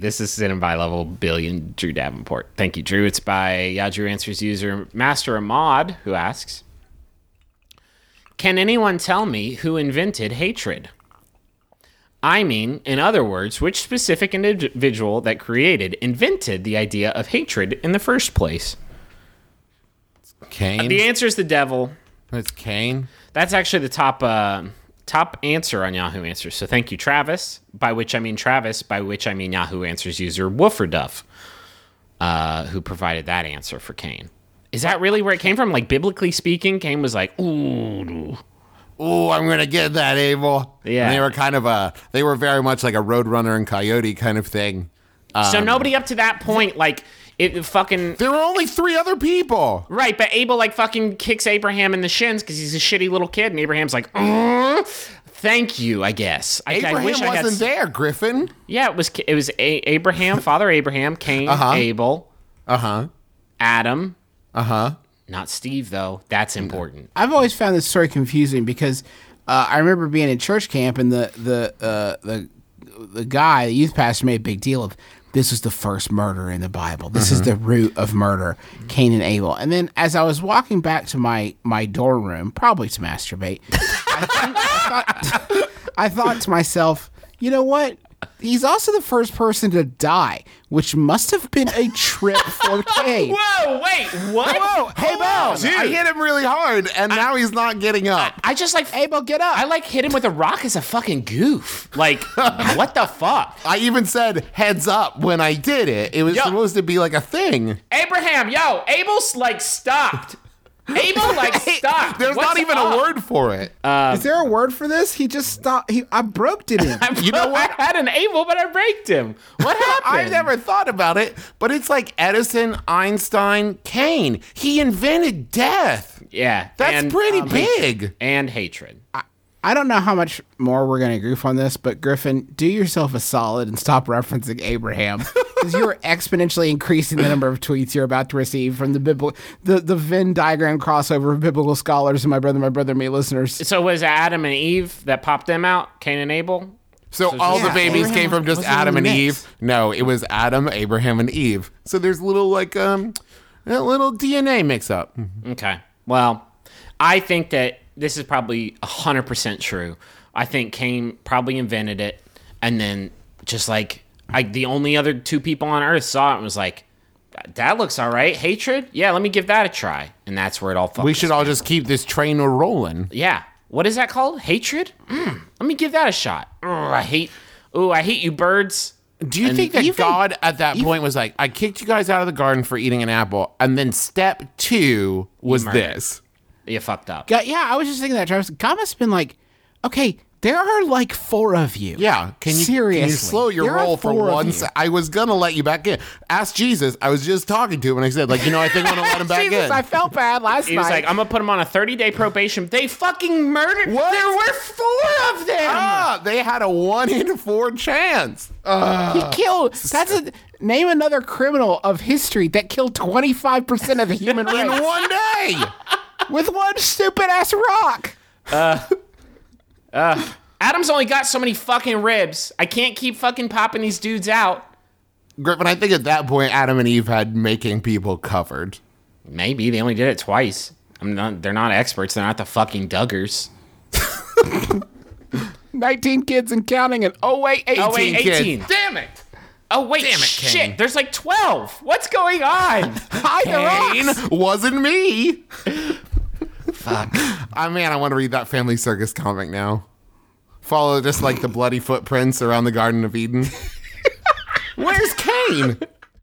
This is in by level billion Drew Davenport. Thank you, Drew. It's by Yeah Drew Answers user Master Ahmad who asks Can anyone tell me who invented hatred? I mean, in other words, which specific individual that created, invented the idea of hatred in the first place? Cain. The answer is the devil. It's Cain. That's actually the top uh, top answer on Yahoo Answers. So thank you, Travis. By which I mean Travis. By which I mean Yahoo Answers user Wooferduff, uh, who provided that answer for Cain. Is that really where it came from? Like biblically speaking, Cain was like, "Ooh, Oh, I'm gonna get that, Abel. Yeah. And they were kind of a. They were very much like a Roadrunner and Coyote kind of thing. so nobody up to that point, like it fucking There were only three other people. right." But Abel like fucking kicks Abraham in the shins because he's a shitty little kid, and Abraham's like, "Uh, "Thank you, I guess." I, I Abraham I had wasn't s- there. Griffin. Yeah, it was. It was a- Abraham, Father Abraham, Cain, Uh-huh. Abel, Uh huh. Adam. Uh huh. Not Steve though. That's important. I've always found this story confusing because uh, I remember being in church camp and the the uh, the the guy, the youth pastor, made a big deal of this is the first murder in the Bible. This is the root of murder, Cain and Abel. And then as I was walking back to my my dorm room, probably to masturbate, I, thought, I thought to myself, you know what? He's also the first person to die, which must have been a trip for Cain. Whoa! Wait! What? Whoa! Hey, Hold on, I hit him really hard, and now he's not getting up. I just like Abel, get up. I like hit him with a rock as a fucking goof. Like what the fuck? I even said heads up when I did it. It was Yo. supposed to be like a thing. Abraham, yo, Abel's like stopped. Abel like stop. There's What's not even up? a word for it. Is there a word for this? He just stopped. He, I broke it in. you know what? I had an Abel, but I braked him. What happened? I've never thought about it, but it's like Edison, Einstein, Cain. He invented death. Yeah, That's and, pretty um, big. and hatred. I don't know how much more we're going to goof on this, but Griffin, do yourself a solid and stop referencing Abraham because you're exponentially increasing the number of tweets you're about to receive from the biblical, the, the Venn diagram crossover of biblical scholars and my brother, my brother, me listeners. So was Adam and Eve that popped them out? Cain and Abel. So all yeah, the babies Abraham came from just Adam and mix. Eve. No, it was Adam, Abraham, and Eve. So there's little like um, a little DNA mix up. Okay. Well, I think that this is probably 100% true. I think Cain probably invented it and then just like I the only other two people on earth saw it and was like that looks all right. Hatred? Yeah, let me give that a try. And that's where it all fucking We should all just keep this train rolling. Yeah. What is that called? Hatred? Mm, let me give that a shot. Ugh, I hate Ooh, I hate you birds. Do you And think that even- God at that point was like, I kicked you guys out of the garden for eating an apple, and then step two was murdered. this? You fucked up. God, yeah, I was just thinking that, Travis. God must have been like, okay, there are like four of you. Yeah, can you, Seriously. can you slow your There roll for four of one you. I was gonna let you back in. Ask Jesus. I was just talking to him, and I said, like, you know, I think I'm gonna let him back Jesus, in. I felt bad last He night. was like, I'm gonna put him on a 30 day probation. They fucking murdered. What? There were four of them. ah, they had a one in four chance. he killed. That's a name another criminal of history that killed 25% of the human race. in one day. with one stupid ass rock. Adam's only got so many fucking ribs. I can't keep fucking popping these dudes out. Griffin, I think at that point, Adam and Eve had making people covered. Maybe they only did it twice. I'm not. They're not experts. They're not the fucking Duggars. 19 kids and counting, and oh wait, 18. Oh wait, kids. 18. Damn it. Oh wait, Damn it, shit. Cain. There's like 12. What's going on? Hide the rocks. Wasn't me. Fuck. I man, I want to read that Family Circus comic now. Follow just like the bloody footprints around the Garden of Eden. Where's Cain?